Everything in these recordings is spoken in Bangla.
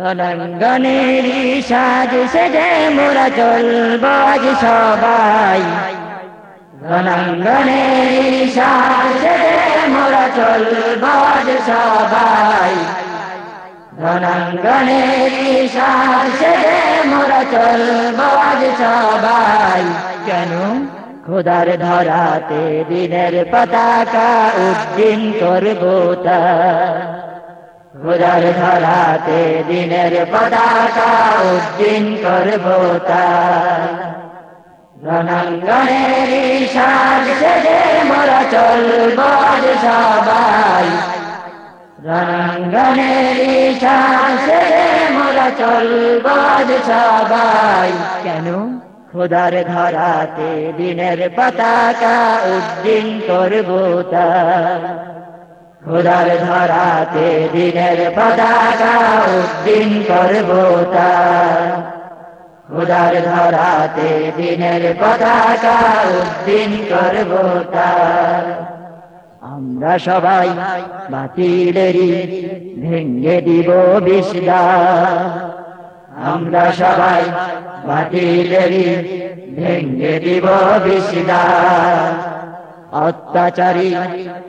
রণাঙ্গনের সাজ সেজে মোরা চলব আজ সবাই। রণাঙ্গনের সাজ সেজে মোরা চলব আজ সবাই। রণাঙ্গনের সাজ সেজে মোরা চলব আজ সবাই। কেন? খোদার ধরাতে দিনের পতাকা উদ্দিন করব তা। খোদার ধরাতে দিনের পতাকা উদ্দিন করব রণাঙ্গনের সাজ সেজে মোরা চলব সবাই রণাঙ্গনের সাজ সেজে মোরা চলব সবাই কেন? খোদার ধরাতে দিনের পতাকা উদ্দিন করব তা খোদার ধরাতে দিনের পতাকা উদ্দিন করব খোদার ধরাতে দিনের পতাকা উদ্দিন করব আমরা সবাই বাতিলেরই ভেঙ্গে দিব বিষ্দা আমরা সবাই বাতিলেরই ভেঙ্গে দিব বিষ্দা অত্যাচারী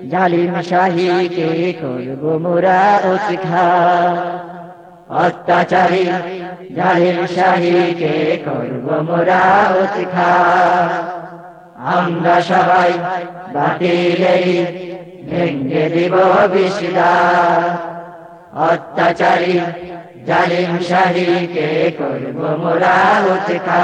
জালিম শাহীকে করব মোরা উৎখা অত্যাচারী জালিম শাহীকে করব মোরা উৎখা আমরা সবাই বাতিলেই ভেঙ্গে দিব বিষ্দা অত্যাচারী জালিম শাহীকে করব মোরা উৎখা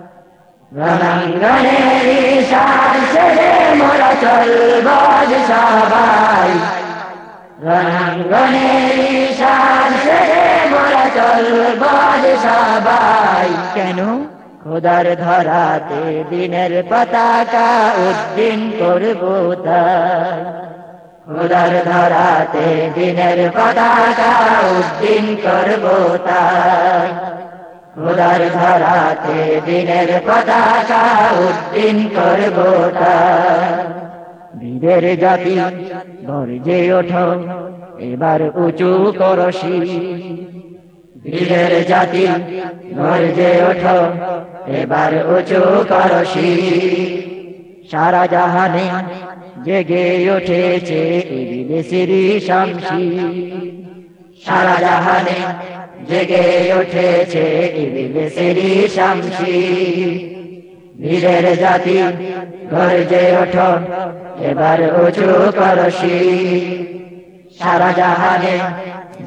মোরা মোরা সবাই কেন? খোদার ধরাতে দিনের পতাকা উদ্দিন করব খোদার ধরাতে দিনের পতাকা উদ্দিন করব খোদার ধরাতে দিনের পতাকা উদ্দিন করব জাতি গর্জে ওঠ এবার উঁচু করসি বীরের জাতি গর্জে ওঠ এবার উঁচু করসি সারা জাহানে জেগে উঠেছে বিদেশিরি শামসি। সারা জাহানে জেগে উঠেছে ইবিলিসেরি শামসি। বীরের জাতি গর্জে ওঠ, এবার উঁচু করসি। সারা জাহানে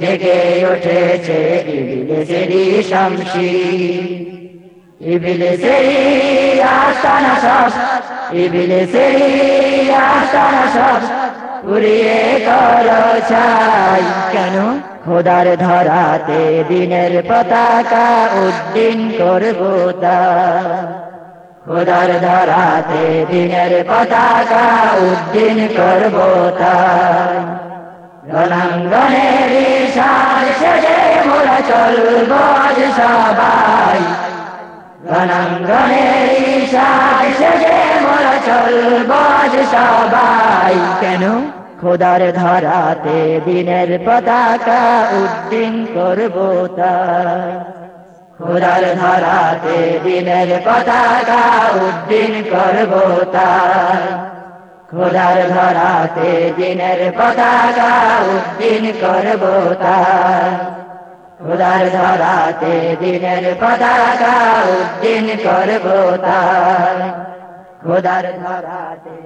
জেগে উঠেছে ইবিলিসেরি শামসি। ইবিলিসেরি আস্তানা সব ইবিলিসেরি আস্তানা সব উড়িয়ে করো ছাই। কেন? খোদার ধরাতে দিনের পতাকা উদ্দিন করব খোদার ধরাতে দিনের পতাকা উদ্দিন করব রণাঙ্গনের সার সেজে মোরা চলব আজ সবাই। রণাঙ্গনের সার সেজে মোরা চলব আজ সবাই। কেন? খোদার ধরাতে দিনের পতাকা উদ্দিন করব খোদার ধরাতে দিনের পতাকা উদ্দিন করব খোদার ধরাতে দিনের পতাকা উদ্দিন করব খোদার ধরাতে দিনের পতাকা উদ্দিন করব খোদার ধরাতে